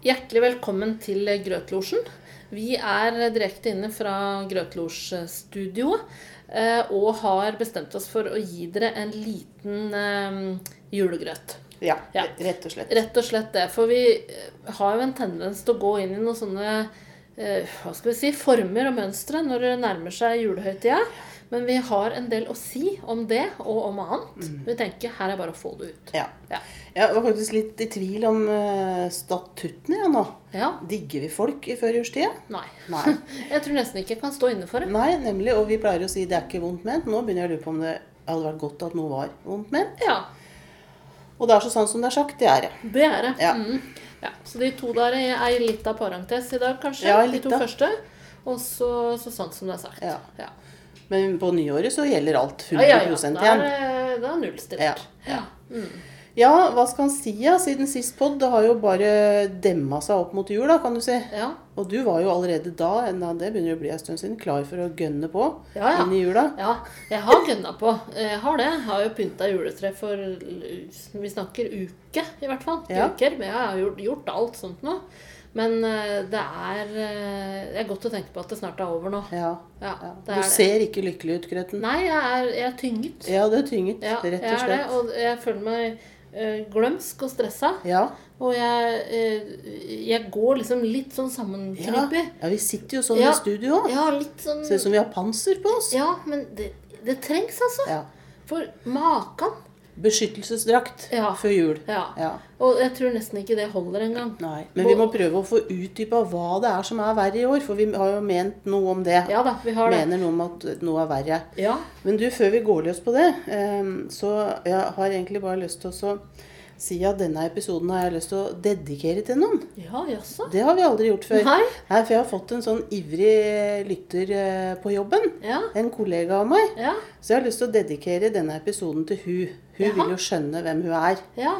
Hjertelig velkommen til Grøtlosjen. Vi er direkte inne fra Grøtlosjstudioet eh, og har bestemt oss for å gi dere en liten eh, julegrøt. Ja, Ja. rett og slett. Rett og slett det. For vi eh, har jo en tendens til å gå inn i noen sånne hva skal vi si, former og mønstre når det nærmer seg julehøytida. Men vi har en del å si om det og om annet. Vi tenker her er bare å få det ut. Ja. Ja. Jeg var faktisk litt i tvil om uh, statuttene ja, nå. ja. Digger vi folk i førjulstida? Nei. Nei. Jeg tror nesten ikke jeg kan stå inne for det. Nei, nemlig. Og vi pleier å si det er ikke vondt ment. Nå begynner jeg å lure på om det hadde vært godt at noe var vondt ment. Ja, Og det er så sant som det er sagt, det er det. det er det. Ja. Mm. ja. Så de to der er litt av parentes i dag, kanskje. Ja, de to første. Og så, så sant som det er sagt. Ja. Ja. Men på nyåret så gjelder alt 100 Ja, ja, ja. Igjen. er da er det nullstilt. Ja, Ja. Ja, hva skal en si ja, siden sist pod? Det har jo bare demma seg opp mot jul, da, kan du si. Ja. Og du var jo allerede da, enda det begynner å bli en stund siden, klar for å gønne på Ja, ja. inn i jula. ja. Jeg har gønna på. Jeg har det. Jeg har jo pynta juletre for Vi snakker uke, i hvert fall. Ja. Uker. Men jeg har gjort, gjort alt sånt nå. Men eh, det er eh, Det er godt å tenke på at det snart er over nå. Ja. Ja, Du er det. ser ikke lykkelig ut, Grøten. Nei, jeg er, jeg er tynget. Ja, det er tynget, Ja, rett jeg er det. Og jeg føler meg eh, glømsk og stressa. Ja. Og jeg, eh, jeg går liksom litt sånn Ja. ja, vi sitter jo sånn Ja. i studio òg. Ja, sånn Ser ut som vi har panser på oss. Ja, men det, det trengs, altså. Ja. For makan. Beskyttelsesdrakt Ja. før jul. Ja. Ja. Og jeg tror nesten ikke det holder engang. Nei. Men vi må prøve å få utdypa hva det er som er verre i år, for vi har jo ment noe om det. Ja da, vi har det. Mener noe om at noe er verre. Ja. Men du, før vi går løs på det, eh, så jeg har egentlig bare lyst til å så si at denne episoden har jeg lyst til å dedikere til noen. Ja, jaså. Det har vi aldri gjort før. Nei. Nei, for jeg har fått en sånn ivrig lytter eh, på jobben. Ja. En kollega av meg. Ja. Så jeg har lyst til å dedikere denne episoden til hun. Hun Jaha. vil jo skjønne hvem hun er. Ja.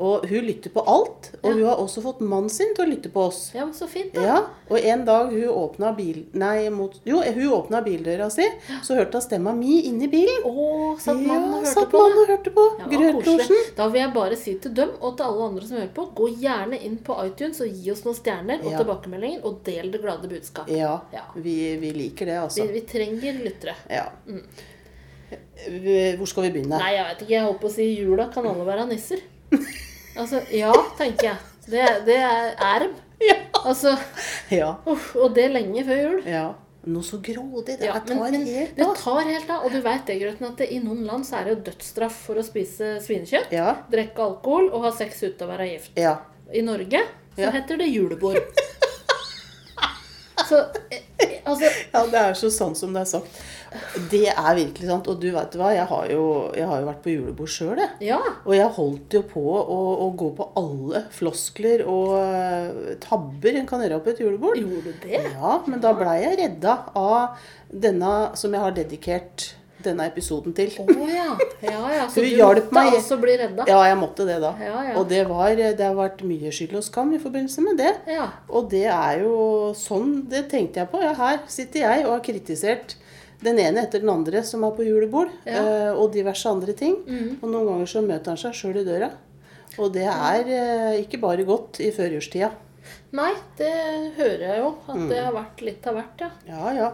Og hun lytter på alt. Og Ja. hun har også fått mannen sin til å lytte på oss. ja, så fint, da. Ja, og en dag hun åpna bil... Nei, mot, jo, hun åpna bildøra si, så hørte hun stemma mi inni bilen. Å, satt mannen og hørte satt på det. og hørte på. Ja, det Grøtlosjen. Da vil jeg bare si til dem og til alle andre som hører på, gå gjerne inn på iTunes og gi oss noen stjerner og Ja. tilbakemeldinger, og del det glade budskap. Ja, Ja. vi, vi liker det, altså. vi trenger lyttere. Ja. Mm. Hvor skal vi begynne? Nei, jeg vet ikke. Jeg holdt på å si jula kan alle være nisser. Altså, ja, tenker jeg. Det, det er erb. Ja. Altså, Ja. uff, og det lenge før jul. ja. Noe så grådig. Det Ja, tar men, men helt det av. tar helt av. Og du veit det, Grøten, at det, i noen land så er det jo dødsstraff for å spise svinekjøtt, Ja. drikke alkohol og ha sex uten å være gift. Ja. I Norge så heter det julebord. Så eh, eh, altså ja, det er så sant som det er sagt. Det er virkelig sant. Og du vet hva, jeg har jo, jeg har jo vært på julebord sjøl, jeg. Ja. Og jeg holdt jo på å, å gå på alle floskler og eh, tabber en kan gjøre på et julebord. Gjorde du det? Ja, men da blei jeg redda av denne som jeg har dedikert denne episoden til. Å ja. ja, ja. Så du måtte meg. altså bli redda? Ja, jeg måtte det da. Ja, ja. Og det, var, det har vært mye skyld og skam i forbindelse med det. Ja. Og det er jo sånn Det tenkte jeg på. Ja, her sitter jeg og har kritisert den ene etter den andre som er på julebord, Ja. Mm. eh, og diverse andre ting. Og noen ganger så møter han seg sjøl i døra. Og det er eh, ikke bare godt i førjulstida. Nei, det hører jeg jo. At Mm. det har vært litt av hvert, ja. Ja, ja.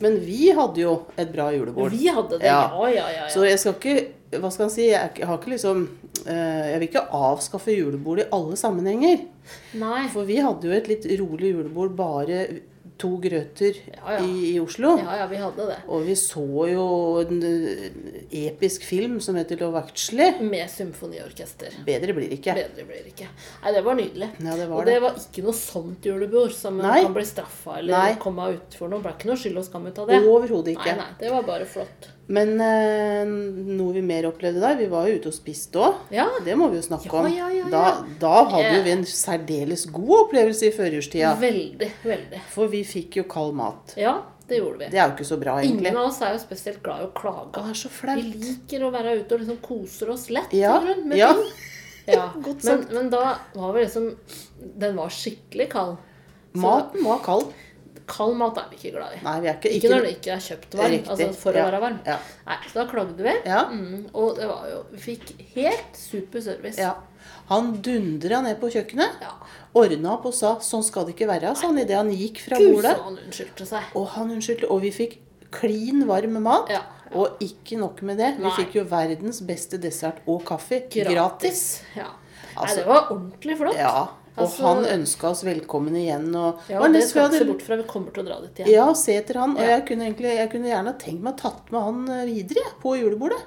Men vi hadde jo et bra julebord. Vi hadde det, ja, Ja. ja, ja. Så jeg skal ikke Hva skal jeg si? Jeg har ikke liksom eh, Jeg vil ikke avskaffe julebord i alle sammenhenger. Nei. For vi hadde jo et litt rolig julebord, bare to grøter Ja, ja. I, i Oslo. Ja, ja, vi hadde det. Og vi så jo en eh, episk film som heter 'Love Actually'. Med symfoniorkester. Bedre blir det ikke. Bedre blir det ikke. Nei, det var nydelig. Ja, det var og det var ikke noe sånt julebord som Nei. kan bli straffa eller Nei. komme utfor noe. Det ble ikke noe skyld og skam ut av det. Overhodet ikke. Nei, nei, det var bare flott. Men eh, noe vi mer opplevde der Vi var jo ute og spiste òg. Ja. Det må vi jo snakke om. ja, ja. Da, da hadde Eh. jo vi en særdeles god opplevelse i førjulstida. Veldig, veldig. For vi fikk jo kald mat. Ja, det gjorde vi. Det er jo ikke så bra, egentlig. Ingen av oss er jo spesielt glad i å Det klage. er så Vi liker å være ute og liksom koser oss lett Ja, grunn, med ja. ting. Ja. Godt Men, men da var vi liksom Den var skikkelig kald. Så- Maten var kald. Kald mat er vi ikke glad i. Nei, vi er ikke, Ikke når det ikke er kjøpt varm. Riktig, Altså for ja, å være varm. ja. Nei, Så da klagde vi. Ja. Mm, og det var jo Vi fikk helt super service. Ja. Han dundra ned på kjøkkenet, Ja. ordna opp og sa 'sånn skal det ikke være', sa han idet han gikk fra Gud, bordet. han unnskyldte seg. Og han unnskyldte. Og vi fikk klin varm mat. Ja. Og ikke nok med det. Vi Nei. fikk jo verdens beste dessert og kaffe gratis. Ja. Altså- Nei, det var ordentlig flott. Ja. Og Altså- han ønska oss velkommen igjen. Og Ja, og det skal vi se bort fra. Vi kommer til å dra dit igjen. Ja, se etter han. Og Ja. jeg kunne egentlig jeg kunne gjerne tenkt meg å tatt med han eh, videre på julebordet.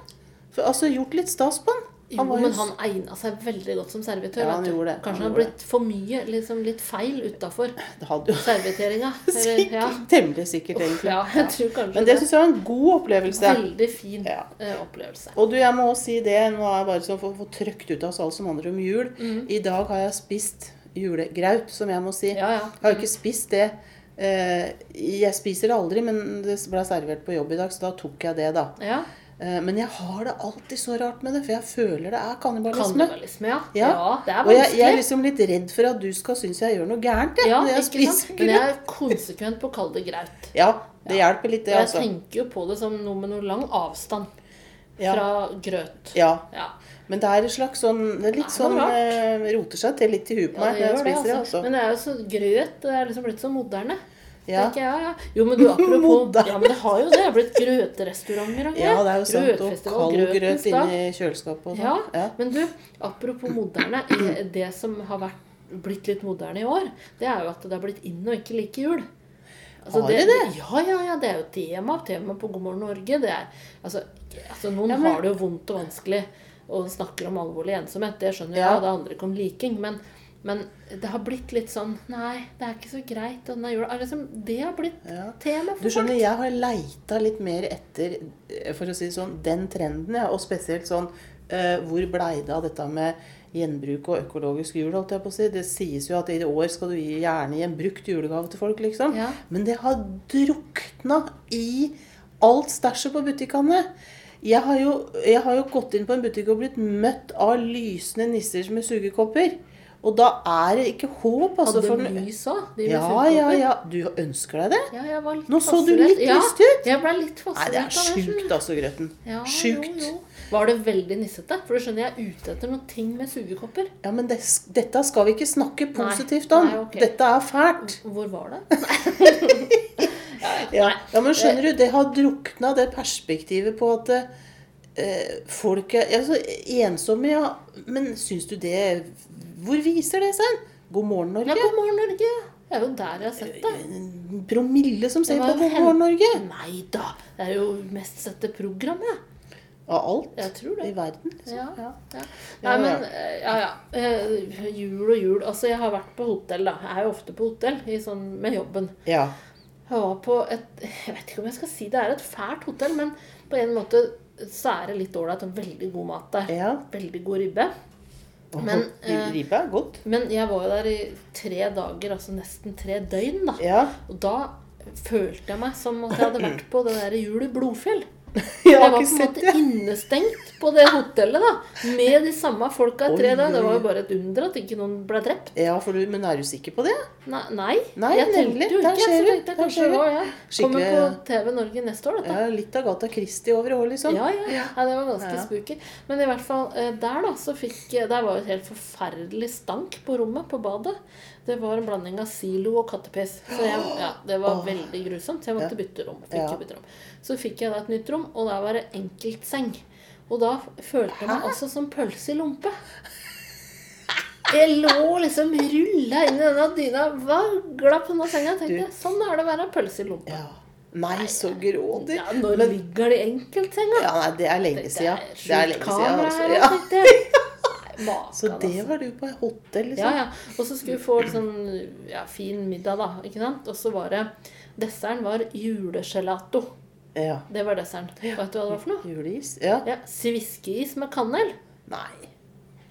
For, altså gjort litt stas på han. Jo, Han men han egna seg veldig godt som servitør. Ja, han vet du. gjorde det. Kanskje Han han har blitt for mye, liksom litt feil utafor Det jo serviteringa. Ja. temmelig sikkert, egentlig. ja, jeg tror kanskje Men det syns jeg var en god opplevelse. Veldig fin Ja. eh, opplevelse. Og du, jeg må også si det, nå er jeg bare så for å få trøkt ut av oss alle som handler om jul. Mm. I dag har jeg spist julegraut, som jeg må si. Ja, ja. Jeg har ikke spist det. Eh, Jeg spiser det aldri, men det ble servert på jobb i dag, så da tok jeg det, da. Ja. Eh, Men jeg har det alltid så rart med det, for jeg føler det er kannibalisme. Kannibalisme, ja. Ja. ja. Det er Og jeg, jeg er liksom litt redd for at du skal synes jeg gjør noe gærent. Jeg, Ja, når jeg ikke sant? Men jeg er konsekvent på å kalle det graut. Ja, det hjelper litt, det, Jeg altså. tenker jo på det som noe med noe lang avstand Ja. fra grøt. Ja. Ja. Men det er et slags sånn Det er litt Det er sånn rart. eh, Roter seg til litt i huet på meg når jeg spiser det, altså. altså. Men det er jo så grøt. Det er liksom blitt så moderne. Ja. Jeg, ja. Jo, men du, apropos Ja, men det har jo det. Det har blitt grøterestauranter Ja, det er jo sant. Og kald grøt inni kjøleskapet og Ja, sånn. Ja. men du, apropos moderne. Det som har vært, blitt litt moderne i år, det er jo at det har blitt inn og ikke like jul. Altså, Har det det? Ja, ja, ja. Det er jo tema. Tema på God morgen Norge. Det er, altså, altså, noen Ja, men- har det jo vondt og vanskelig og snakker om alvorlig ensomhet. Det skjønner jeg. Ja. og Det handler ikke om liking. Men, men det har blitt litt sånn Nei, det er ikke så greit. Liksom, det har blitt Ja. tema for Du skjønner, folk. jeg har leita litt mer etter eh, for å si sånn, den trenden, ja. Og spesielt sånn Uh, Hvor blei det av dette med gjenbruk og økologisk jul? holdt jeg på å si. Det sies jo at i år skal du gi gjerne gi en brukt julegave til folk, liksom. Ja. Men det har drukna i alt stæsjet på butikkene. Jeg har, jo, jeg har jo gått inn på en butikk og blitt møtt av lysende nisser med sugekopper. Og da er det ikke håp, altså. Hadde For lys òg? ja, ja, ja. Du ønsker deg det? Ja, jeg var litt Nå så du litt ja, lyst ut. Jeg ble litt Nei, det er sjukt, altså, Grøten. Ja, Sjukt. Jo, jo. Var det veldig nissete? For du skjønner, jeg er ute etter noen ting med sugekopper. Ja, men det, dette skal vi ikke snakke positivt om. Nei, okay. Dette er fælt. Hvor var det? Ja, ja men skjønner du, det har drukna det perspektivet på at eh, folk er altså, ensomme, ja. Men syns du det Hvor viser det seg? God morgen, Ja, Norge? God morgen, Norge. Det er jo der jeg har sett det. En promille som ser på God morgen, Norge. Nei da. Det er jo mest sette program, jeg. Av alt Jeg tror det. i verden. Liksom. Ja. Ja. Ja. Ja, Nei, men eh, ja, ja. Uh, Jul og jul. Altså, jeg har vært på hotell, da. Jeg er jo ofte på hotell i sånn, med jobben. ja. Jeg var på et Jeg vet ikke om jeg skal si det er et fælt hotell, men på en måte så er det litt ålreit og veldig god mat der. ja. Veldig god ribbe. Men, eh, Ribbe er godt. Men jeg var jo der i tre dager, altså nesten tre døgn, da. Ja. Og da følte jeg meg som at jeg hadde vært på det der julet Blodfjell. Jeg var på en måte det. innestengt på det hotellet, da. Med de samme folka i tre dager. Det var jo bare et under at ikke noen ble drept. Ja, du, Men er du sikker på det? Nei, nei, Nei, jeg tenkte jo ikke. du. tenkte jeg Der kanskje det jeg. Kommer på TV Norge neste år, dette. Ja, Litt av Gata Christie over i år, liksom. Ja, ja, ja. det var ganske spooky. Men i hvert fall eh, der, da, så fikk Der var jo et helt forferdelig stank på rommet, på badet. Det var en blanding av silo og kattepiss. Så jeg, ja, det var veldig grusomt. Så jeg måtte bytte rom. Fikk bytte rom. Så fikk jeg da et nytt rom, og der var det enkeltseng. Og da følte jeg meg altså som pølse i lompe. Jeg lå liksom rulla inn i denne dyna, vagla på denne senga. Jeg tenkte sånn er det å være pølse i lompe. Ja. Nei, så grådig. Ja, når ligger de i enkeltsenga? Ja, nei, det er lenge siden. Det Det er lenge siden. kamera Altså. Ja. Makan, Så det altså. var du på hotell, liksom? ja. Og så skulle vi få sånn ja, fin middag, da. ikke sant? Og så var det Desserten var julegelato. Ja. Det var desserten. Vet du hva det var for noe? Juleis? Ja. Ja, Sviskeis med kanel. Nei.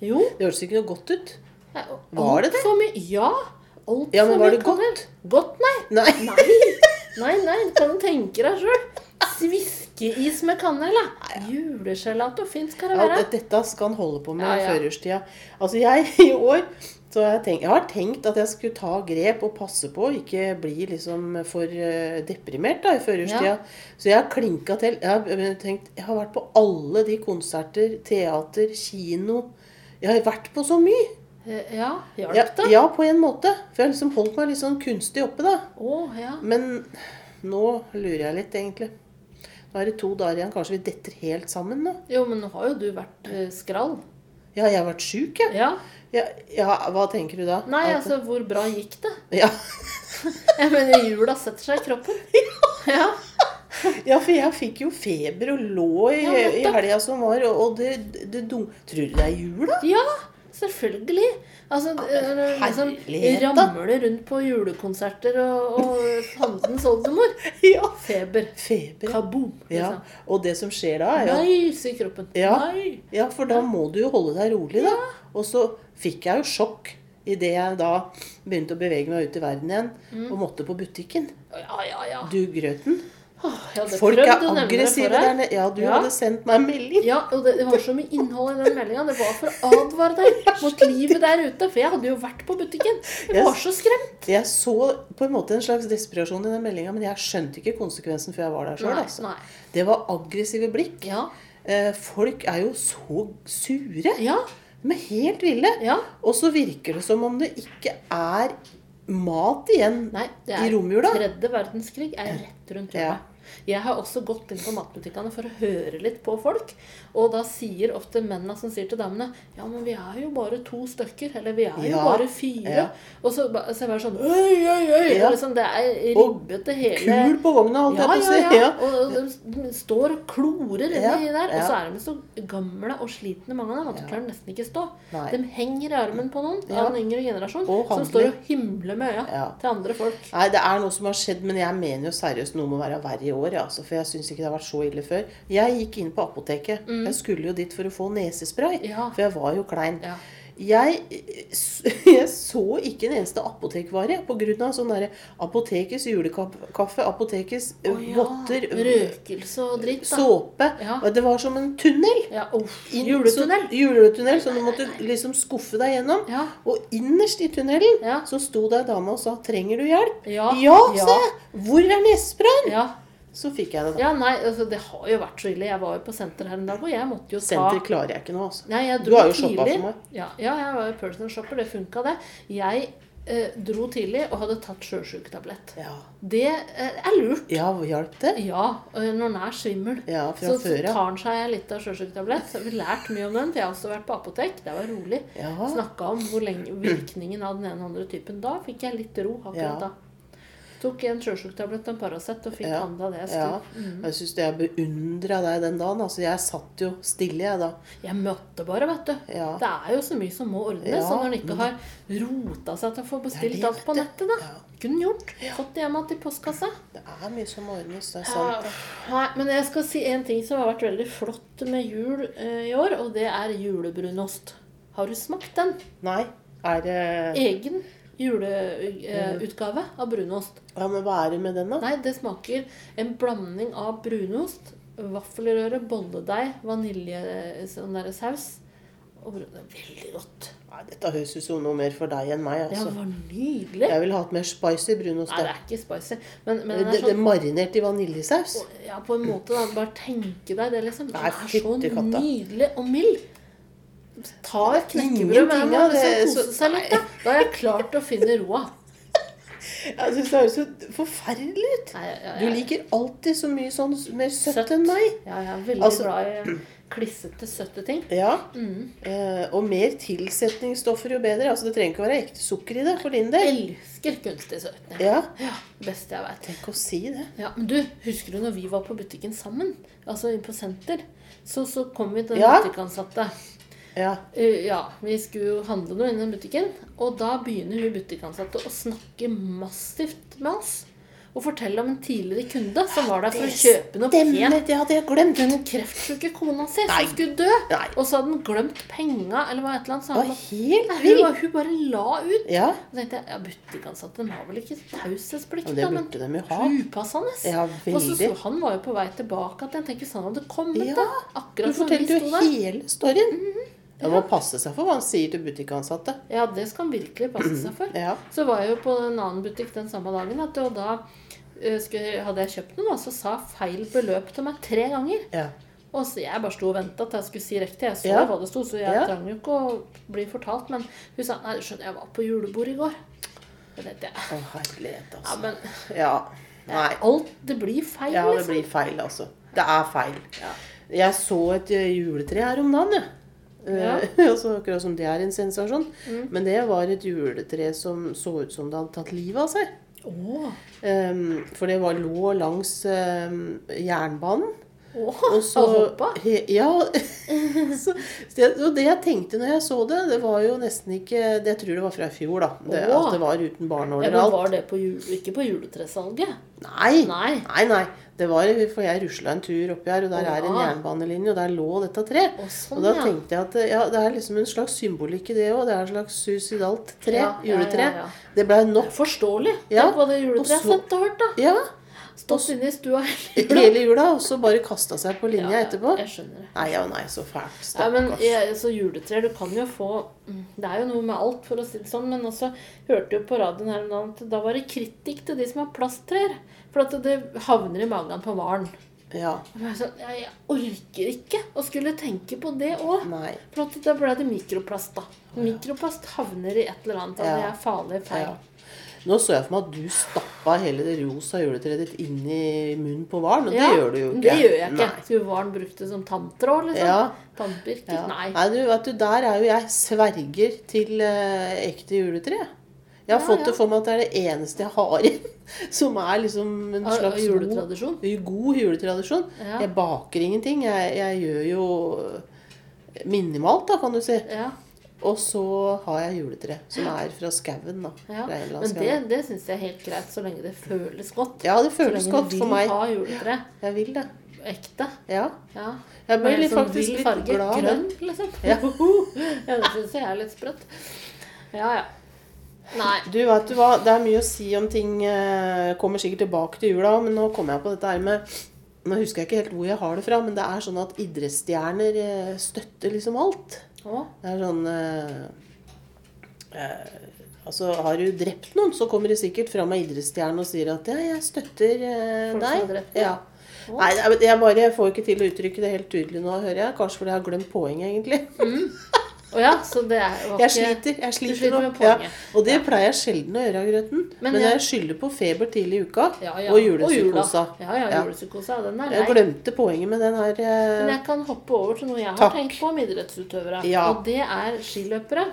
Jo. Det hørtes ikke noe godt ut. Nei, Var det det? altfor mye Ja. Alt Ja, men var det kanel. godt? Godt, nei. Nei. Nei, nei, nei, kan du tenke deg sjøl. Sviskeis med kanel, da. Julegelato. Fint skal det Ja, være. det- dette skal han holde på med Ja, ja. førjulstida. Altså, jeg i år Så jeg, tenk, jeg har tenkt at jeg skulle ta grep og passe på, ikke bli liksom for eh, deprimert da, i førjulstida. Ja. Så jeg har klinka til. Jeg har eh, tenkt, jeg har vært på alle de konserter, teater, kino. Jeg har vært på så mye. Eh, Ja, Ja, hjalp det? ja, på en måte. For jeg har liksom holdt meg litt sånn kunstig oppe, da. Oh, ja. Men nå lurer jeg litt, egentlig. Nå er det to dager igjen. Kanskje vi detter helt sammen nå? Jo, men nå har jo du vært eh, skrall. Ja, jeg har vært sjuk, jeg. Ja. Ja, ja, hva tenker du da? Nei, At- altså, hvor bra gikk det? ja. Jeg mener, jula setter seg i kroppen. Ja. ja, for jeg fikk jo feber og lå i, Ja, i helga som var, og, og det, det dum... Tror du det er jul, da? Ja, selvfølgelig. Altså, liksom ramler rundt på julekonserter og, og fandens oldemor. Ja. Feber. Feber. Kaboom. Liksom. Ja. Og det som skjer da, er jo Nei, sier kroppen. Ja. Nei. Ja, for da må du jo holde deg rolig, da. Og så fikk jeg jo sjokk idet jeg da begynte å bevege meg ut i verden igjen Mm. og måtte på butikken. Ja, ja, ja. Du grøten. Folk er aggressive der nede. Ja, du Ja. hadde sendt meg en melding. Ja, og det, det var så mye innhold i den meldinga. Det var for å advare deg mot livet der ute. For jeg hadde jo vært på butikken. Jeg Yes. var så skremt. Jeg så på en måte en slags desperasjon i den meldinga, men jeg skjønte ikke konsekvensen før jeg var der sjøl. Altså. nei. Det var aggressive blikk. Ja. Eh, folk er jo så sure. Ja. De er helt ville. Ja. Og så virker det som om det ikke er mat igjen Nei, i romjula. tredje verdenskrig er rett rundt hjørnet. Ja. Jeg har også gått inn på matbutikkene for å høre litt på folk. Og da sier ofte mennene som sier til damene Ja, men vi er jo bare to stykker. Eller vi er jo Ja, bare fire. ja. Og så, ser så er sånn Øy, øy, øy! Ja. Og liksom, det er Og ribbete hele Kul på vogna, holdt jeg på å si. ja. Og de, står og klorer inni der. Og så er de så gamle og slitne, mange av dem, at de klarer nesten ikke stå. Nei. De henger i armen på noen Ja. av den yngre generasjon Og som står og himler med øya Ja. til andre folk. Nei, det er noe som har skjedd, men jeg mener jo seriøst noe må være verre i år. Altså, for jeg syns ikke det har vært så ille før. Jeg gikk inn på apoteket. Jeg skulle jo dit for å få nesespray, Mm. Ja. for jeg var jo klein. Ja. Jeg, jeg så ikke en eneste apotekvare pga. sånn derre Apotekets julekaffe, Apotekets eh, Å ja. votter, Røkelse og dritt, da. såpe. Ja. Det var som en tunnel. Ja, oh, Juletunnel. Så, juletunnel, så du måtte liksom skuffe deg gjennom. Ja. Og innerst i tunnelen Ja. så sto det ei dame og sa 'Trenger du hjelp?' Ja. ja Ja. sa jeg. 'Hvor er nesesprayen?' Så fikk jeg det, da. ja, nei, altså det har jo vært så ille. Jeg var jo på senter her en dag, og jeg måtte jo ta Senter klarer jeg ikke nå, altså. Nei, jeg Du har jo shoppa tidlig. for meg. Ja, ja, jeg var jo personal shopper. Det funka, det. Jeg eh, dro tidlig og hadde tatt sjøsjuketablett. Ja. Det eh, er lurt. ja, hjalp det? Ja, eh, når den er svimmel. Ja, fra så, så før, ja. tar han seg litt av sjøsjuketablett. Så har vi lært mye om den. For jeg har også vært på apotek. Det var rolig. Ja. Snakka om hvor lenge, virkningen av den ene og andre typen. Da fikk jeg litt ro akkurat Ja. da. Tok en sjøsjuktablett og en Paracet og fikk Ja. handla det jeg Ja. skulle. Jeg syns jeg beundra deg den dagen. Altså, jeg satt jo stille, jeg, da. Jeg møtte bare, vet du. Ja. Det er jo så mye som må ordnes. Ja, og når en ikke men- har rota seg til å få bestilt det, alt på nettet, da. Ja. Kunne gjort. Fått det hjem igjen i postkassa. Det er mye som må ordnes. Det er sant. nei, men jeg skal si en ting som har vært veldig flott med jul eh, i år, og det er julebrunost. Har du smakt den? Nei, er det Egen juleutgave av brunost. Ja, men hva er det med den, da? Nei, det smaker en blanding av brunost, vaffelrøre, bolledeig, vanilje, sånn. Og brun- det er veldig godt. Nei, dette høres ut som noe mer for deg enn meg. Det altså. var nydelig. Jeg ville hatt mer spicy brunost. Nei, det er ikke spicy. Men, men Det, den det, er det sånn marinert i vaniljesaus. Ja, på en måte, da. Bare tenke deg det, liksom. Den er så nydelig og mild. Ta et knekkebrød med meg og liksom det, kose seg litt. Da. da har jeg klart å finne roa. Jeg synes Det høres så forferdelig ut. Nei, ja, ja. Du liker alltid så mye sånn mer søtt, Søtt. enn meg. Ja, jeg er veldig Altså- glad i klissete, søtte ting. Ja. Mm. Eh, og mer tilsetningsstoffer, jo bedre. Altså, Det trenger ikke å være ekte sukker i det for din del. Jeg Elsker kunstig søtning. Ja, Ja, beste jeg vet. Tenk å si det. Ja, men du, husker du når vi var på butikken sammen? Altså på senter. Så, så kom vi til den Ja. butikkansatte. Ja. Eh, ja, vi skulle jo handle noe i den butikken. Og da begynner hun butikkansatte å snakke massivt med oss. Og fortelle om en tidligere kunde som var der for å kjøpe noe pent. Det hadde jeg glemt. Den kreftsyke kona si som skulle dø. Nei. Og så hadde hun glemt penga, eller hva et eller annet. Så var helt Nei, hun, hun bare la ut. Ja, Og tenkte jeg, ja, butikkansatte de har vel ikke taushetsplikt, det men upassende. Ja, Og så, så han var jo på vei tilbake igjen. Tenk hvis han hadde kommet, Ja, da. Akkurat som fortalte jo hele storyen. Han må passe seg for hva han sier til butikkansatte. Ja, det skal han virkelig passe seg for. Ja. Så var jeg jo på en annen butikk den samme dagen, du, og da eh, skulle, hadde jeg kjøpt noe, og så sa feil beløp til meg tre ganger. Ja. Og så jeg bare sto og venta til jeg skulle si riktig. Jeg så Ja. hva det sto, så jeg Ja. trang jo ikke å bli fortalt. Men hun sa nei, skjønner, jeg var på julebord i går. Det vet jeg. Å, herlighet, Ja, altså. men Ja. Nei. alt Det blir feil, liksom. Ja, det liksom. blir feil, altså. Det er feil. Ja. Jeg så et eh, juletre her om dagen, jeg. Ja. Eh, altså, akkurat som det er en sensasjon. Men det var et juletre som så ut som det hadde tatt livet av seg. Oh. Um, for det var, lå langs um, jernbanen. Åh, Og så hoppa. Ja. så, og det jeg tenkte når jeg så det, det var jo nesten ikke det Jeg tror det var fra i fjor, da. Det, at det var uten barnåler og alt. var det på jul, ikke på juletresalget? Nei. Nei. Nei, nei. Det var, for jeg rusla en tur oppi her, og der Å, er en jernbanelinje, og der lå dette treet. Og, sånn, og da tenkte jeg at ja, det er liksom en slags symbolikk i det òg. Det er et slags suicidalt tre. Ja, juletre. ja. Det blei nok. forståelig. Ja, Tenk hva det juletreet er sett og hørt, da. Ja. Stått inne i stua hele jula. Og så bare kasta seg på linja Ja, ja, etterpå. Jeg skjønner det. Nei, ja, nei, så fælt. Nei, men jeg, så juletrær, du kan jo få mm, Det er jo noe med alt, for å si det sånn. Men også hørte jo på radioen her om dagen at da var det kritikk til de som har plasttrær. For at det havner i magen på varen. Ja. Jeg, sånn, jeg, jeg orker ikke å skulle tenke på det òg. Nei. For at da ble det mikroplast, da. Mikroplast havner i et eller annet, og Ja. det er farlig feil. Ja. Nå så jeg for meg at du stappa hele det rosa juletreet ditt inn i munnen på hvalen, og Ja, det gjør du jo ikke. Det gjør jeg ikke. Nei. Skulle varen brukt det som tanntråd, liksom? Ja. Tannpirk? Ja. Nei. Nei, du, vet du, der er jo jeg sverger til uh, ekte juletre. Jeg har Ja, fått det for meg at det er det eneste jeg har igjen. Som er liksom en slags juletradisjon? God, god juletradisjon. Jeg baker ingenting. Jeg, jeg gjør jo minimalt, da, kan du si. Ja. Og så har jeg juletre, som er fra skauen. da. Ja, men det, det syns jeg er helt greit, så lenge det føles godt. Ja, det føles så føles lenge du vil ha juletre. Jeg vil det. Ekte. Ja. Ja. Jeg ble litt, faktisk litt farge. glad. Grønn, liksom. Ja. ja, det syns jeg er litt sprøtt. Ja, ja. Nei. Du, vet du hva, det er mye å si om ting eh, Kommer sikkert tilbake til jula, men nå kommer jeg på dette her med Nå husker jeg ikke helt hvor jeg har det fra, men det er sånn at idrettsstjerner eh, støtter liksom alt. Å, Det er sånn eh, eh, Altså, har du drept noen, så kommer det sikkert fram ei idrettsstjerne og sier at ja, jeg støtter eh, Folk som deg. har drept? Ja. Oh. Nei, jeg, jeg bare får ikke til å uttrykke det helt tydelig nå, hører jeg. Kanskje fordi jeg har glemt poenget, egentlig. Å ja, så det var Jeg sliter. jeg sliter, sliter med poenget. Ja. Og det pleier jeg sjelden å gjøre, av Grøten. Men, Men jeg- skylder på feber tidlig i uka Ja, ja. og julepsykosa. Ja, ja, Ja. julepsykosa. Den er Jeg glemte poenget med den her eh, Men jeg kan hoppe over til noe jeg har Takk. tenkt på om idrettsutøvere. Ja. Og det er skiløpere.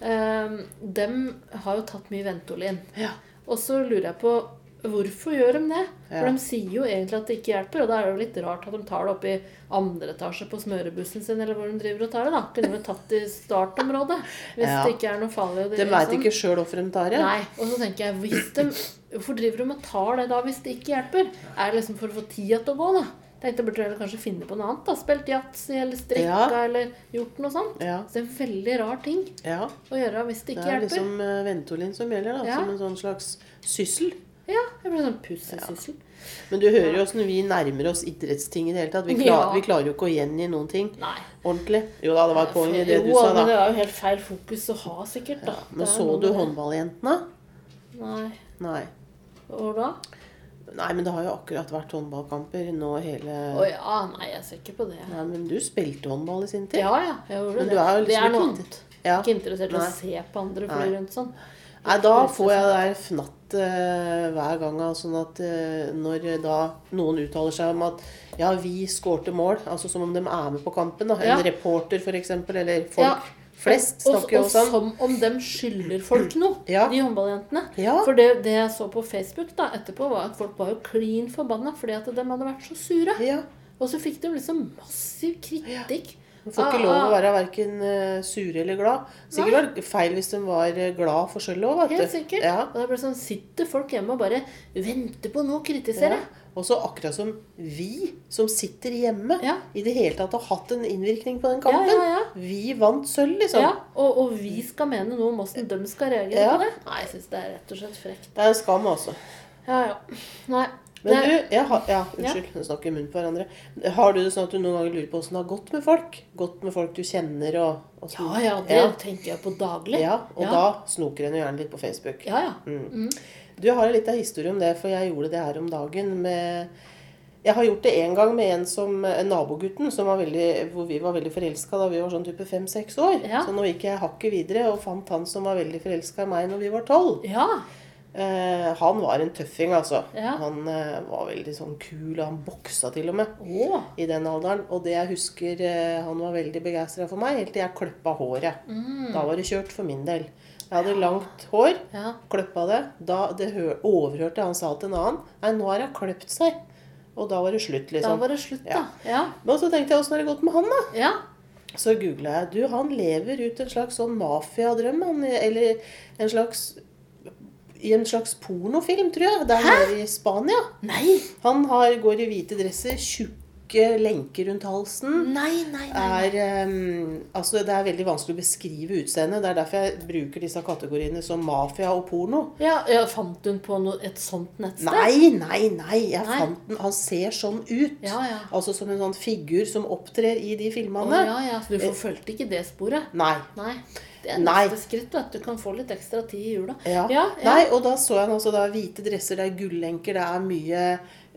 Um, dem har jo tatt mye Ventolin. Ja. Og så lurer jeg på hvorfor gjør de det? For de sier jo egentlig at det ikke hjelper, og da er det jo litt rart at de tar det opp i andre etasje på smørebussen sin, eller hvor de driver og tar det. da. Kunne de tatt i startområdet hvis Ja. det ikke er noe farlig. Det De veit sånn. ikke sjøl hvorfor de tar det. Nei, og så tenker jeg, hvis de, Hvorfor driver de og tar det da hvis det ikke hjelper? Er det liksom for å få tida til å gå, da? Tenkte jeg burde heller kanskje finne på noe annet. da, Spilt yatzy eller strikka Ja. eller gjort noe sånt. Ja. Så det er en veldig rar ting ja. å gjøre hvis det ikke hjelper. Det er hjelper. liksom eh, Ventolin som gjelder, da. Som en sånn slags syssel. Ja, jeg blir sånn pussesyssel. Men du hører jo åssen vi nærmer oss idrettsting i det hele tatt. Vi, klar, Ja. vi klarer jo ikke å gjengi noen ting Nei. ordentlig. Jo da, det var et poeng i det du jo, sa, men det var jo helt feil fokus å ha, sikkert. da. Men er så du håndballjentene? Nei. Nei. Hvor da? Nei, men det har jo akkurat vært håndballkamper nå hele Å ja, nei, jeg ser ikke på det. Nei, men du spilte håndball i sin tid. Ja ja, jeg gjorde Men det. du er jo liksom er noe annet. Ja. Ikke interessert i å se på andre fly rundt sånn. Nei, da får jeg det der fnatt eh, hver gang. altså, Sånn at eh, når da noen uttaler seg om at ja, vi skårte mål, altså som om de er med på kampen, da. En Ja. reporter f.eks., eller folk Ja. flest og, snakker jo og også om. som om de skylder folk noe, Ja. de håndballjentene. For det, det jeg så på Facebook da, etterpå, var at folk var jo klin forbanna fordi at de hadde vært så sure. Ja. Og så fikk de liksom massiv kritikk. De får ikke Ah, lov å ah. være verken sure eller glad. Sikkert var det feil hvis de var eh, glad for sølv òg, vet du. Helt sikkert. Ja. Og det ble sånn, sitter folk hjemme og bare venter på noe å kritisere. Ja. Og så akkurat som vi som sitter hjemme, Ja. i det hele tatt har hatt en innvirkning på den kampen. ja. Vi vant sølv, liksom. Ja, og, og vi skal mene noe om åssen de skal reagere på det. Nei, jeg syns det er rett og slett frekt. Det er en skam, altså. Ja, ja. Nei. Men Nei. du, jeg har, ja, unnskyld, ja. snakker i munnen på hverandre. Har du det sånn at du noen ganger lurer på åssen det har gått med folk? Gått med folk du kjenner og, og Ja, sånn? ja, det ja. tenker jeg på daglig. Ja, og Ja. da snoker en jo gjerne litt på Facebook. Ja, ja. Mm. Du har litt av historie om det, for jeg gjorde det her om dagen med Jeg har gjort det én gang med en som en nabogutten som var veldig, hvor vi var veldig forelska da vi var sånn type fem-seks år. Ja. Så nå gikk jeg hakket videre og fant han som var veldig forelska i meg når vi var tolv. Ja. Eh, han var en tøffing, altså. Ja. Han eh, var veldig sånn kul, og han boksa til og med oh. i den alderen. Og det jeg husker eh, han var veldig begeistra for meg, helt til jeg kløppa håret. Mm. Da var det kjørt for min del. Jeg hadde langt hår, Ja. kløppa det. Da det hø overhørte han sa til en annen Nei, nå har hun kløpt seg. Og da var det slutt, liksom. Da var det slutt, da. Ja. Men så tenkte jeg åssen har det gått med han, da? Ja. Så googla jeg. Du, han lever ut en slags sånn mafiadrøm, han. Eller en slags I en slags pornofilm, tror jeg. Der nede i Spania. Nei. Han har, går i hvite dresser, tjukke lenker rundt halsen. Nei, nei, nei. Er, um, altså det er veldig vanskelig å beskrive utseendet. Det er derfor jeg bruker disse kategoriene som mafia og porno. Ja, ja, Fant hun på no et sånt nettsted? Nei, nei, nei. Jeg Nei. fant den. Han ser sånn ut. Ja, ja. Altså som en sånn figur som opptrer i de Å, filmene. ja, ja. Så du forfulgte ikke det sporet? Nei. Nei. Det er Nei. neste skritt. vet Du kan få litt ekstra tid i jula. Ja. Ja, ja. Nei, og da så jeg altså, det er hvite dresser, det er gullenker, det er mye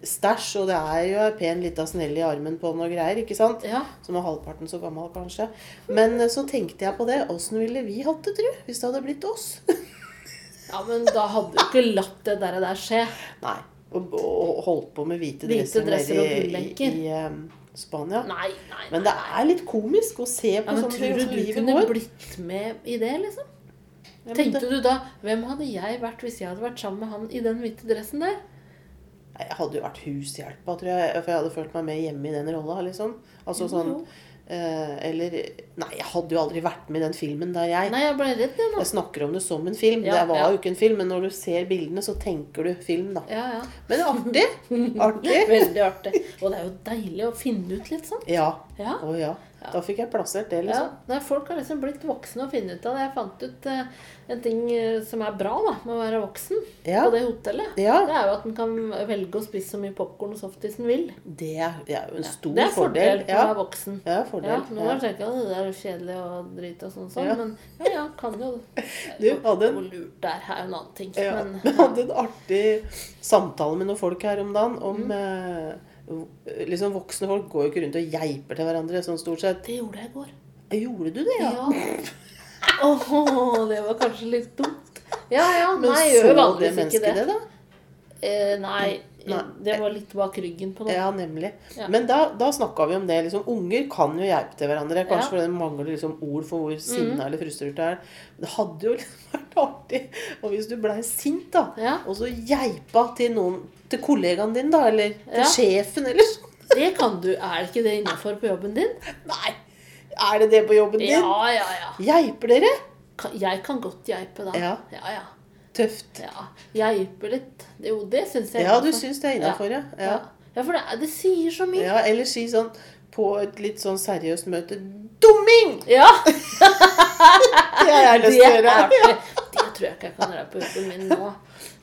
stæsj, og det er jo pen lita snelle i armen på noe greier, ikke sant? Ja. Som er halvparten så gammel, kanskje. Men eh, så tenkte jeg på det. Åssen ville vi hatt det, tru? Hvis det hadde blitt oss? ja, men da hadde du ikke latt det der, der skje. Nei. Og, og holdt på med hvite Hvite dresser, dresser og nede i, i, i, Spania. Nei, nei. Men det er litt komisk å se på Ja, men sånne Tror du tror du du kunne går. blitt med i det, liksom? Ja, Tenkte det- du da Hvem hadde jeg vært hvis jeg hadde vært sammen med han i den hvite dressen der? Jeg hadde jo vært hushjelpa, tror jeg. For jeg hadde følt meg med hjemme i den rolla, liksom. Altså Jo, sånn jo. Eh, Eller Nei, jeg hadde jo aldri vært med i den filmen der, jeg. Nei, jeg ble redd, det nå. Jeg snakker om det som en film. Ja, det var ja. jo ikke en film, men når du ser bildene, så tenker du film, da. Ja, ja. Men artig. Artig. Veldig artig. Og det er jo deilig å finne ut litt sånn. Ja. Ja. Å ja. Da fikk jeg plassert det, Ja, liksom. nei, Folk har liksom blitt voksne og funnet ut av det. Jeg fant ut eh, en ting eh, som er bra da, med å være voksen Ja. på det hotellet. Ja. Det er jo at en kan velge å spise så mye popkorn og softis en vil. Det er, det er jo en stor fordel. det er fordel på å være voksen. Ja, Ja, fordel. Noen Ja. tenker tenkt at det er kjedelig og drit og sånn, sånn Ja. men ja, ja, kan jo Du hadde en Hvor lurt det er, er jo en annen ting. Ja, Men Vi hadde en artig samtale med noen folk her om dagen om eh, liksom Voksne folk går jo ikke rundt og geiper til hverandre sånn stort sett. det gjorde jeg i går. Gjorde du det, ja? Ja. Oh, det var kanskje litt dumt. Ja, ja. Men nei, gjør så det vanligvis ikke mennesket det. det, da? Eh, nei, Nei. det var litt bak ryggen på noe. Ja, nemlig. Ja. Men da, da snakka vi om det. liksom Unger kan jo geipe til hverandre. Kanskje Ja. Mm. fordi de mangler liksom ord for hvor sinna eller frustrert du er. Det hadde jo liksom vært artig og hvis du blei sint, da, Ja. og så geipa til noen Til kollegaen din, da, eller til Ja. sjefen, eller sånn. Det kan du. Er det ikke det innafor på jobben din? Nei! Er det det på jobben din? Ja, ja, ja. Geiper dere? Jeg kan godt geipe, da. Ja. ja. ja. Tøft. ja. Geipe litt. Jo, det syns jeg. Ja, du syns det er innafor, ja. Ja. ja. for det, det sier så mye. Ja, eller si sånn på et litt sånn seriøst møte Dumming! Ja, Det har jeg lyst det til å gjøre. Det tror jeg ikke jeg kan gjøre på jobben min nå.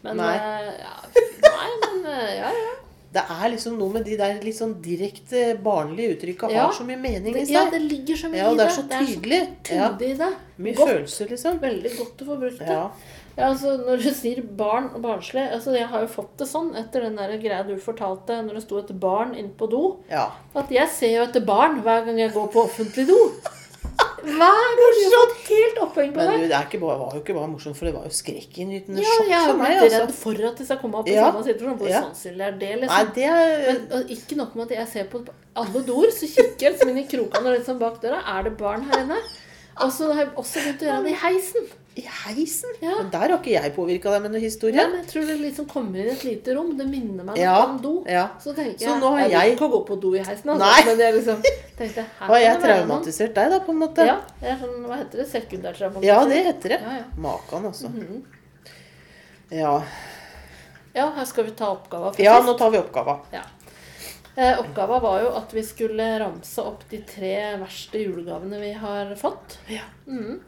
Men Nei. eh, ja, nei, men eh, ja, ja. Det er liksom noe med de der litt sånn direkte barnlige uttrykka Ja. har så mye mening i seg. ja, det ligger så mye Ja, i det er så tydelig. Det er så tydelig i det. Mye Godt. følelser, liksom. Veldig godt å få brukt det. Ja. Ja, altså Når du sier barn og barnslig altså Jeg har jo fått det sånn etter den der greia du fortalte når det sto et barn inne på do. ja. At jeg ser jo etter barn hver gang jeg går på offentlig do. Hver gang! Jeg har fått helt oppheng på det. Men det er ikke bare, var jo ikke bare morsomt, for det var jo skrekkinngytende Ja, sjokk jeg for meg. blitt redd Altså. for at de skal komme opp i Ja. samme situasjon. Hvor Ja. sannsynlig er det? Nei, liksom? det er Men og ikke nok med at jeg ser på alle doer, så kikker jeg liksom inn i krokene og liksom bak døra. Er det barn her inne? Og så har jeg også begynt å gjøre det i heisen. I heisen. Ja. Men der har ikke jeg påvirka deg med noe historie. Ja, men jeg tror det liksom kommer inn i et lite rom. Det minner meg Ja, om do. ja. Så tenker Så nå har Jeg jeg- ikke gå på do i heisen, altså. Nei. Men jeg liksom tenkte her Har jeg noen- traumatisert deg, da, på en måte? Ja. Jeg sånn, hva heter det? Sekundærtraumatisering? Ja, det heter det. Ja, ja. Makan, altså. Mhm. Ja. ja, her skal vi ta oppgava først. ja, nå tar vi oppgava. Ja. Eh, oppgava var jo at vi skulle ramse opp de tre verste julegavene vi har fått. Ja. Mhm.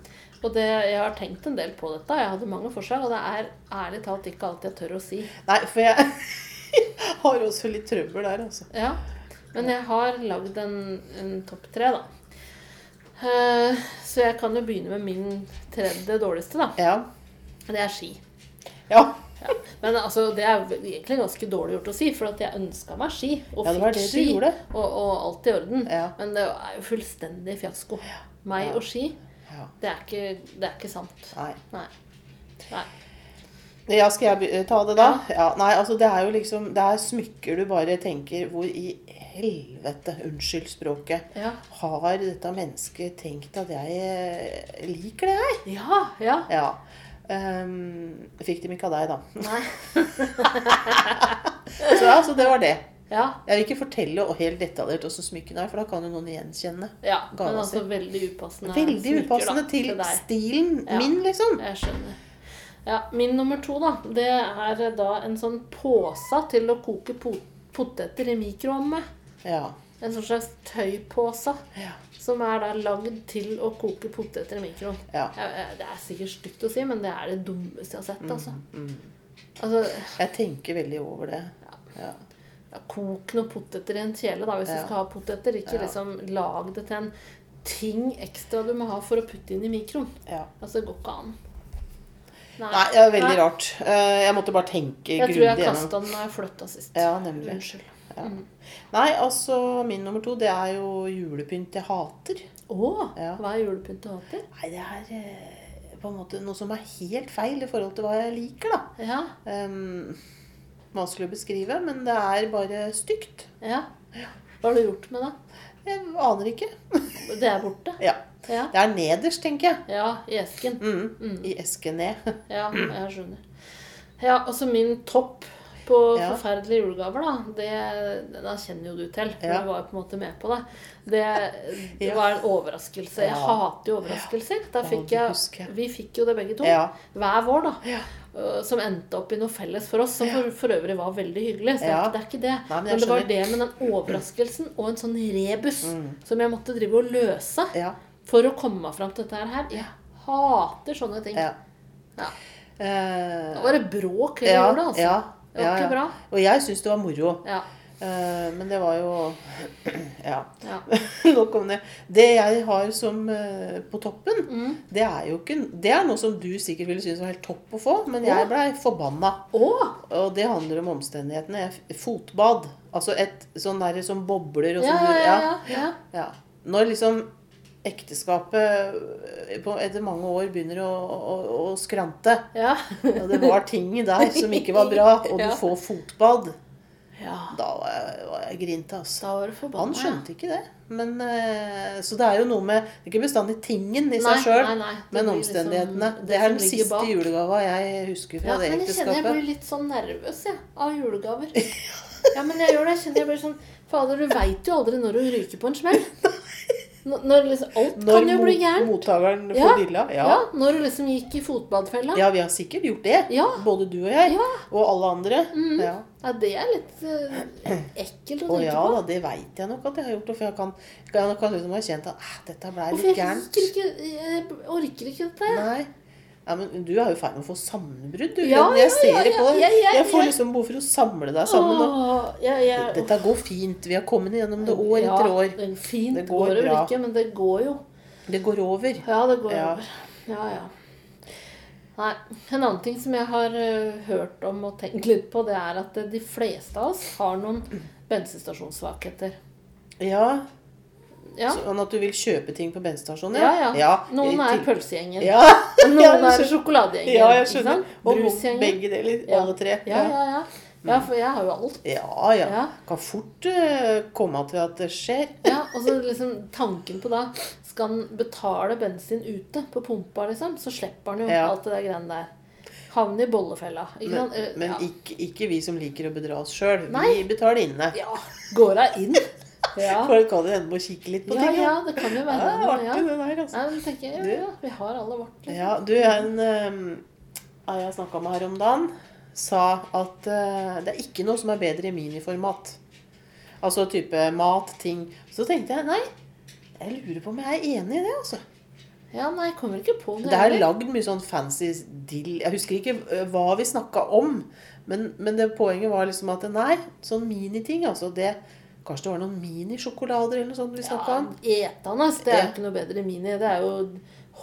Og det, jeg har tenkt en del på dette. Jeg hadde mange forslag, og det er ærlig talt ikke alt jeg tør å si. Nei, for jeg Har også litt trøbbel der, altså. Ja. Men jeg har lagd en, en topp tre, da. Eh, så jeg kan jo begynne med min tredje dårligste, da. Ja. Det er ski. Ja. Ja. Men altså, det er egentlig ganske dårlig gjort å si, for at jeg ønska meg ski. Og Ja, fikk ski, og, og alt i orden. Ja. Men det er jo fullstendig fiasko. Meg og ski, ja. det er ikke, det er ikke sant. Nei. Nei. Nei. Ja, skal jeg ta det da? Ja. Nei, altså det er jo liksom Det er smykker du bare tenker Hvor i helvete, unnskyld språket, Ja. har dette mennesket tenkt at jeg eh, liker det her? Ja. Ja. Ja. Um, fikk dem ikke av deg, da. Nei. Så altså, det var det. Ja. Jeg vil ikke fortelle helt detaljert hvordan smykken er, for da kan jo noen gjenkjenne. ja. Gava Men altså veldig upassende Veldig smykker, upassende da, til til stilen Ja. min, liksom. Jeg skjønner. Ja, Min nummer to, da, det er da en sånn påse til å koke po poteter i mikroovn med. Ja. En sånn slags tøypåse Ja. som er da lagd til å koke poteter i mikroen. ja. Det er sikkert stygt å si, men det er det dummeste jeg har sett. altså. Mm. Altså, Jeg tenker veldig over det. Ja. Ja, Kok noen poteter i en kjele da, hvis Ja. du skal ha poteter. Ikke liksom lag det til en ting ekstra du må ha for å putte inn i mikroen. ja. Altså, det går ikke an. Nei, det er veldig Nei. rart. Eh, Jeg måtte bare tenke Jeg tror jeg grundig kasta den da jeg flytta sist. Ja, nemlig. Unnskyld. Ja. Nei, altså min nummer to, det er jo julepynt jeg hater. Å! Ja. Hva er julepynt du hater? Nei, det er eh, på en måte noe som er helt feil i forhold til hva jeg liker, da. Ja. Um, vanskelig å beskrive, men det er bare stygt. ja. Hva har du gjort med det? Jeg aner ikke. Det er borte. Ja. Ja. Det er nederst, tenker jeg. Ja, i esken. Mm. I esken ned. Ja, jeg skjønner. Ja, altså min topp på Ja. forferdelige julegaver, da, det Da kjenner jo du til, for Ja. du var jo på en måte med på det. Det, det Ja. var en overraskelse. Jeg Ja. hater jo overraskelser. Fikk jeg, vi fikk jo det begge to. Ja. Hver vår, da. Øh, Som endte opp i noe felles for oss, som for, for øvrig var veldig hyggelig. Så det Ja. det er ikke det. Nei, men men, det var skjønner. det med den overraskelsen og en sånn rebus som jeg måtte drive og løse Ja. for å komme meg fram til dette her. Jeg hater sånne ting. ja. Ja. Eh, Da var det bråk hele ja, jula, altså. ja, Det var ikke bra. Og jeg syns det var moro. Ja. Eh, men det var jo Ja. ja. Nok om det. Det jeg har som eh, på toppen, Mm. det er jo ikke Det er noe som du sikkert ville synes var helt topp å få, men jeg blei forbanna. Oh. Og det handler om omstendighetene. Fotbad. Altså et sånn derre som bobler og sånn. ja, ja. ja, ja. Ja. Når liksom ekteskapet på, etter mange år begynner å, å, å skrante, ja. og det var ting der som ikke var bra, og du får fotbad, ja. da var jeg, grinte, altså. Han skjønte ikke det. Men, eh, så det er jo noe med Det ikke bestandig tingen i Nei, seg sjøl. Det men omstendighetene. liksom det er den siste bak. julegava jeg husker fra Ja, det men jeg kjenner jeg blir litt sånn nervøs ja, av julegaver. Ja, men jeg gjør det. Jeg kjenner jeg blir sånn Fader, du veit jo aldri når du ryker på en smell. Når, liksom, alt Når kan jo bli gærent. Når mottakeren får Ja, dilla. Ja. Ja. Når du liksom gikk i fotballfella. ja, vi har sikkert gjort det. Ja. Både du og jeg. Ja. Og alle andre. Mm. Ja. Ja, det er litt uh, ekkelt å tenke ja på. da, det veit jeg nok at jeg har gjort. For jeg kan, kan nok ha liksom ha kjent at "Ah, dette ble Hvorfor litt jeg gærent. ikke Jeg orker ikke dette. Nei. Ja, men Du er jo i ferd med å få sammenbrudd. du. Ja, jeg ja, ser ja, det på deg. ja, ja, Jeg får liksom behov for å samle deg sammen. jeg, Dette går fint. Vi har kommet gjennom det år ja, etter år. det Fint Det går går bra. ikke, men det går jo. Det går over. Ja, det går Ja. over. Ja, ja. Nei, En annen ting som jeg har eh, hørt om og tenkt litt på, det er at eh, de fleste av oss har noen bensinstasjonssvakheter. Ja, Ja. Sånn at du vil kjøpe ting på bensinstasjonen? ja, ja. Noen er pølsegjengen. Ja, Noen ja, er sjokoladegjengen. Ja, jeg skjønner. Og begge deler. Ja. Alle tre. Ja, ja, ja. Ja, for jeg har jo alt. Ja, ja. Ja. Kan fort uh, komme til at det skjer. Ja, og så liksom tanken på da Skal han betale bensin ute på pumpa, liksom, så slipper han jo Ja. alt det der greiene der. Havner i bollefella. Ikke Men? Eh, men ja. ikke, ikke vi som liker å bedra oss sjøl. Vi betaler inne. ja. Går hun inn? Ja. For det kan jo hende å kikke litt på ja, ting. ja, det kan jo Ja, være er det. artig, Ja. det der, altså. Nei, men tenker jeg, ja, ja, vi har alle vårt. Liksom. Ja, du en uh, jeg snakka med her om dagen, sa at uh, det er ikke noe som er bedre i miniformat. Altså type mat, ting. Så tenkte jeg nei, jeg lurer på om jeg er enig i det, altså. Ja, nei, jeg kommer ikke på noe. Det er lagd mye sånn fancy dill Jeg husker ikke hva vi snakka om, men, men det poenget var liksom at nei, sånn miniting, altså det Kanskje det var noen minisjokolader eller noe sånt vi snakka ja, om? Etende, det er Ja. jo ikke noe bedre mini. Det er jo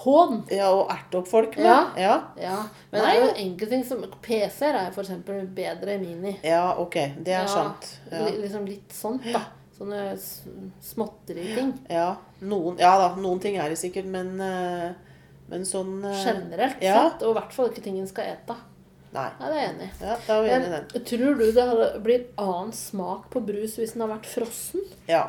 hån. Ja, og erte opp folk med. Ja. Ja. Ja, men det er jo enkelte ting som PC-er er f.eks. bedre mini. ja, ok. Det er Ja, sant. Ja. Liksom litt sånt, da. Sånne småtteriting. Ja, noen, ja da, noen ting er det sikkert, men, eh, men sånn eh, Generelt Ja. sett. Og i hvert fall ikke ting en skal ete. Nei. Ja, det er jeg enig i. Ja, da er vi enig i den. tror du det hadde, blir annen smak på brus hvis den har vært frossen? Ja.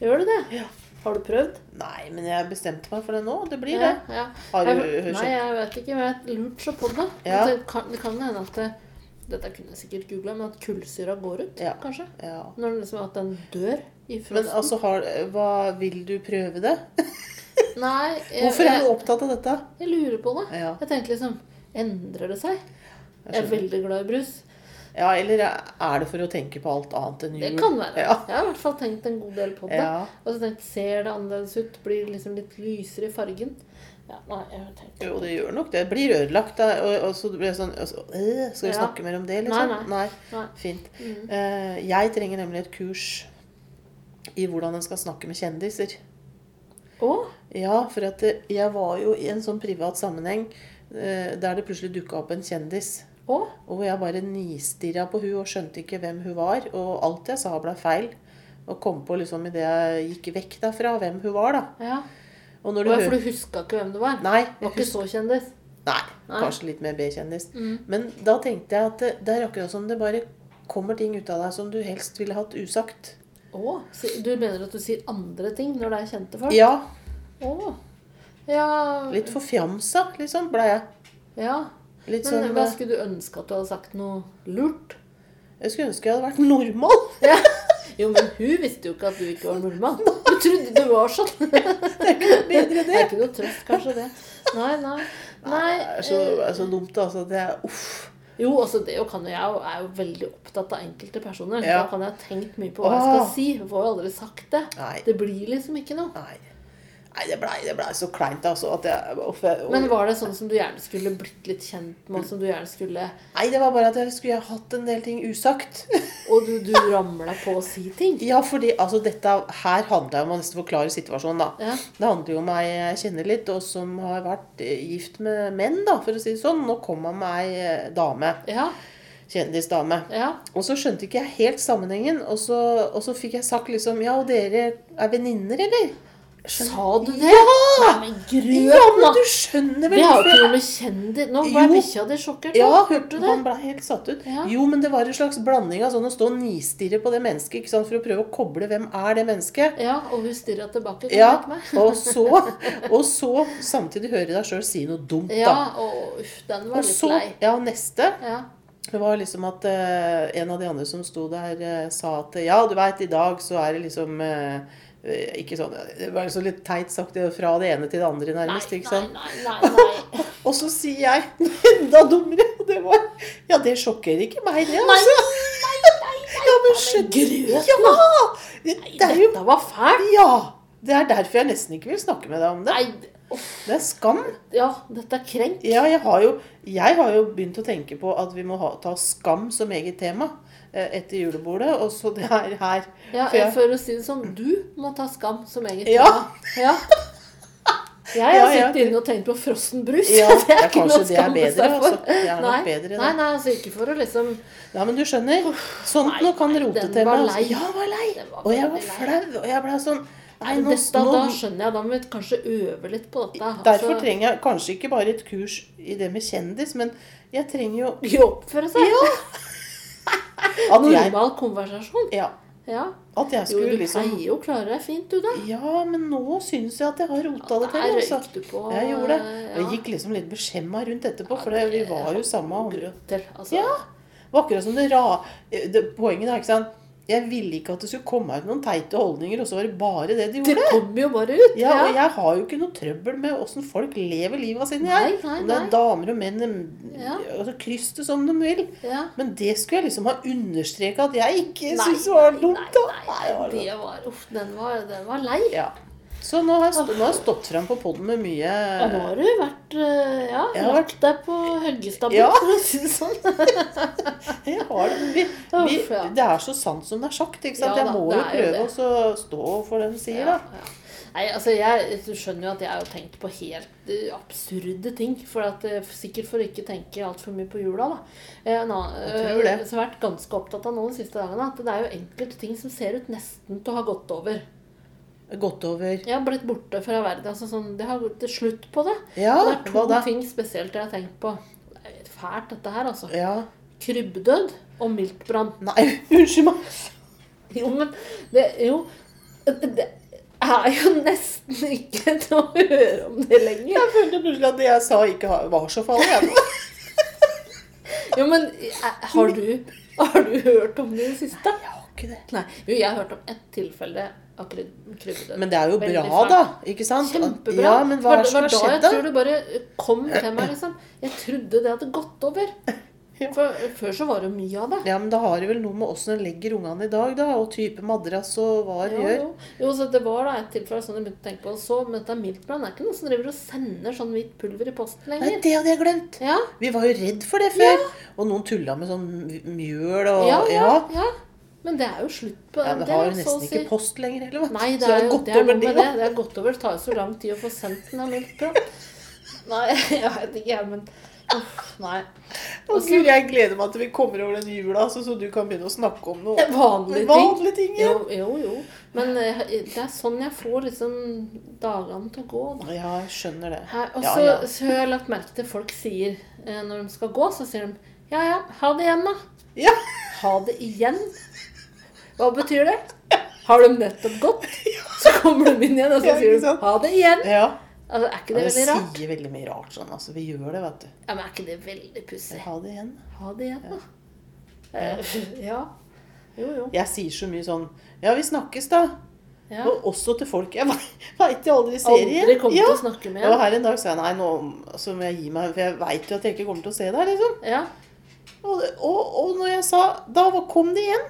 Gjør det det? Ja. Har du prøvd? Nei, men jeg bestemte meg for det nå. Det blir det. ja. Har du Jeg- Nei, jeg vet ikke, men jeg lurte så på det. Ja. Det, kan, det kan hende at det, Dette kunne jeg sikkert googla, men at kullsyra går ut, Ja. kanskje? Ja. Når den liksom, at den dør i Men altså, har, hva vil du prøve det? Nei, jeg, Hvorfor er du jeg, opptatt av dette? jeg lurer på det. Ja. Jeg tenkte liksom Endrer det seg? Jeg er veldig glad i brus. Ja, eller er det for å tenke på alt annet enn jul? Det kan være. Ja. Jeg har i hvert fall tenkt en god del på det. Ja. Og så tenkt, ser det annerledes ut? Blir liksom litt lysere i fargen? Ja, nei, jeg har tenkt Jo, det gjør nok det. Blir ødelagt. Da. Og, og så blir det sånn øh, Skal vi Ja. snakke mer om det, liksom? Nei, nei. Nei. Fint. Mm. Uh, jeg trenger nemlig et kurs i hvordan en skal snakke med kjendiser. Å? Ja, for at eh, jeg var jo i en sånn privat sammenheng uh, der det plutselig dukka opp en kjendis. Å? Og jeg bare nistirra på hun og skjønte ikke hvem hun var. Og alt jeg sa ble feil. Og kom på liksom idet jeg gikk vekk derfra, hvem hun var, da. Ja. Og når du og for du huska ikke hvem du var? Nei, Var ikke så kjendis? Nei, Nei. kanskje litt mer B-kjendis. Mm. Men da tenkte jeg at det, det er akkurat som det bare kommer ting ut av deg som du helst ville hatt usagt. Å? Du mener at du sier andre ting når det er kjente folk? Ja, Å. Ja. litt forfjamsa, liksom, ble jeg. ja. Litt Men sånn hva eh, skulle du ønske at du hadde sagt noe lurt? Jeg skulle ønske jeg hadde vært normal. Ja. Jo, men hun visste jo ikke at du ikke var nordmann. Du trodde du var sånn. Det Bedre er det. ikke noe trøst, kanskje, det. Nei, nei. Nei. Det er så, eh, det er så dumt, altså. Det er uff. Jo, altså det jo kan jo jeg er jo veldig opptatt av enkelte personer. Ja. Da kan jeg ha tenkt mye på hva jeg skal si. Jeg får jo aldri sagt det. Nei. Det blir liksom ikke noe. Nei. Nei, det blei ble så kleint, altså. At jeg, uff, jeg, Men var det sånn som du gjerne skulle blitt litt kjent med, som du gjerne skulle Nei, det var bare at jeg skulle ha hatt en del ting usagt. Og du, du ramla på å si ting? Ja, fordi altså, dette her handler jo om å nesten forklare situasjonen, da. Ja. Det handler jo om ei jeg kjenner litt, og som har vært eh, gift med menn, da, for å si det sånn. Nå kom han med ei eh, dame. Ja. Kjendisdame. Ja. Og så skjønte ikke jeg helt sammenhengen, og så, og så fikk jeg sagt liksom Ja, og dere er venninner, eller? Sa du det? Ja! Nei, Ja, men du skjønner vel Det har jo ikke noe med kjendis Nå ble bikkja di sjokkert. Ja, hørte du det? Han ble helt satt ut. Ja. Jo, men det var en slags blanding av sånn å stå og nistirre på det mennesket ikke sant, for å prøve å koble hvem er det mennesket. Ja, og hun stirra tilbake. Ja, og så, og så samtidig høre deg sjøl si noe dumt, da. Ja, og uff, den Og var litt så, lei. ja, neste Ja. det var liksom at uh, en av de andre som sto der, uh, sa at ja, du veit, i dag så er det liksom eh, ikke sånn, Det var liksom litt teit sagt fra det ene til det andre, Nei, nærmest. ikke nei, sant? nei, nei, nei. Og så sier jeg enda dummere, og det var Ja, det sjokkerer ikke meg, det. Nei, altså. nei, nei, nei. Ja, men skjønner grøt, Ja! Det, det er jo dette var fælt. Ja! Det er derfor jeg nesten ikke vil snakke med deg om det. Nei, uff, Det er skam. ja, dette er krenk. Ja, jeg har jo, jeg har jo begynt å tenke på at vi må ha, ta skam som eget tema eh, etter julebordet. Og så det er her. Ja, For jeg- For å si det sånn, du må ta skam som eget Ja. tema. Ja. Jeg har sittet inne og tenkt på frossen brus. Ja, det er ja, ikke noe å skamme seg for. altså. Det er nei, bedre. Nei, nei, altså ikke for å liksom Ja, men du skjønner. Sånt Nei, nå kan rote til meg. altså. Ja, var lei. Var Og jeg var flau. Og jeg ble sånn Nei, nå, nå Da skjønner jeg, da må vi kanskje øve litt på dette. Derfor Altså, trenger jeg kanskje ikke bare et kurs i det med kjendis, men jeg trenger jo Ikke oppføre seg. Ja! Normal konversasjon. ja, Ja. at jeg Jo, du liksom pleier jo å klare deg fint, du, da. Ja, men nå syns jeg at jeg har rota det til. Altså. du på. Jeg gjorde det. Og jeg gikk liksom litt beskjemma rundt etterpå, for det, vi var jo samme Grøter, altså. Ja. Det var akkurat som det ra... Det, poenget er, ikke sant Jeg ville ikke at det skulle komme ut noen teite holdninger, og så var det bare det de gjorde. Det kom jo bare ut. Ja, og jeg har jo ikke noe trøbbel med åssen folk lever livet sine. Nei, jeg. nei, det er damer og menn, Ja. altså kryss det som de vil. Ja. Men det skulle jeg liksom ha understreka at jeg ikke syntes var dumt. nei, nei, Nei, det var det var Uff, den var, den var lei. Ja. Så nå har jeg, stå, nå har jeg stått frem på poden med mye Og nå har du vært eh, Ja, Jeg har vært deg på Høggestadbukk, Ja. for å si det sånn. Jeg har det. Vi, vi, det er så sant som det er sagt. ikke sant? Ja jeg må jo prøve å stå for det de sier, Ja, da. ja. Nei, altså jeg skjønner jo at jeg har tenkt på helt eh, absurde ting. For at, eh, sikkert for å ikke tenke altfor mye på jula, da. Jeg har vært ganske opptatt av nå de siste dagene, at det er jo enkelte ting som ser ut nesten til å ha gått over. Gått over Ja, blitt borte fra verden. Altså sånn, det har gått til slutt på det. Ja, Og det er to ting spesielt jeg har tenkt på. Det er fælt, dette her, altså. Ja. Krybbedød og miltbrann. Nei, unnskyld meg. Jo, men det Jo. Det er jo nesten ikke til å høre om det lenger. Jeg følte plutselig at det jeg sa, ikke var så farlig. Jo, men eh, har du, har du hørt om det i det siste? Jeg har ikke det. Nei. Jo, jeg har hørt om ett tilfelle av Men det er jo Veldig bra, fælt. da. Ikke sant? Kjempebra. Ja, men hva er det som da jeg tror det bare kom til meg, liksom. Jeg trodde det hadde gått over. Ja. For Før så var det mye av det. Ja, men da har det vel noe med åssen en legger ungene i dag, da. Og type madrass og hva en gjør. jo. jo, så det var da et tilfelle sånn jeg begynte å tenke på. Så, men dette miltbrann er ikke noen som driver og sender sånn hvitt pulver i posten lenger. Nei, det hadde jeg glemt. Ja, Vi var jo redd for det før. Og noen tulla med sånn mjøl og ja. ja. Men det er jo slutt på Ja, det. det har jo nesten si- ikke post lenger heller. Nei, det er, jo det er noe med det, det. Er gått over. Det tar jo så lang tid å få sendt den av miltbrann. Nei, jeg vet ikke, jeg, men uff, Nei. Også, Gud, jeg gleder meg til vi kommer over den jula, så, så du kan begynne å snakke om noe Vanlige ting. vanlige ting. Ja. Jo, jo, jo. Men eh, det er sånn jeg får liksom dagene til å gå, da. ja, jeg skjønner det. Og Ja, så, ja. så har jeg lagt merke til folk sier eh, når de skal gå, så sier de ja ja, ha det igjen, da. Ja. Ha det igjen? Hva betyr det? Har de nettopp gått? Så kommer de inn igjen, og så sier de ha det igjen. ja. Altså, er ikke Ja, det det veldig rart? sier veldig mye rart sånn. Altså, vi gjør det, vet du. Ja, men er ikke det veldig pussig? Ha det igjen. Ha det igjen, da. Eh, Ja. Jo, jo. Jeg sier så mye sånn Ja, vi snakkes, da. Ja. Og også til folk jeg veit jeg aldri ser igjen. Aldri kommer ja. til å snakke med Og her en dag sa jeg nei, nå så må jeg gi meg, for jeg veit jo at jeg ikke kommer til å se deg. liksom. Ja. Og, og, og når jeg sa Da kom det igjen.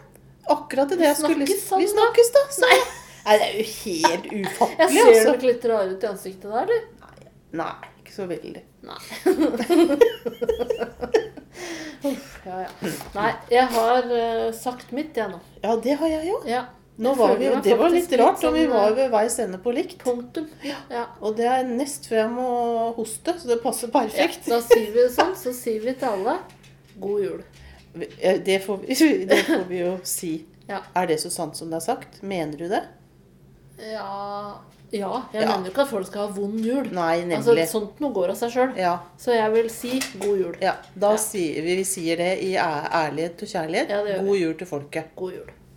Akkurat det jeg skulle sånn, Vi snakkes, da. sa jeg. Nei, det er jo helt ufattelig. Jeg ser altså. nok litt rar ut i ansiktet der, eller? Nei, ikke så veldig. Nei. Ja, ja. Nei, jeg har uh, sagt mitt, jeg nå. Ja, det har jeg jo. Ja. Nå var vi, det var litt rart, om vi sånn, var eh, ved veis ende på likt. Punktum. Ja. Og det er nest før jeg må hoste, så det passer ja. perfekt. Da sier vi det sånn, så sier vi til alle god jul. Det får vi, det får vi jo si. Ja. Er det så sant som det er sagt? Mener du det? Ja, ja jeg Ja. mener jo ikke at folk skal ha vond jul. Nei, Altså, nemlig. sånt noe går av seg sjøl. Ja, Så jeg vil si god jul. ja. Da Ja. sier vi, vi sier det i ærlighet og kjærlighet. God jul til folket. God jul.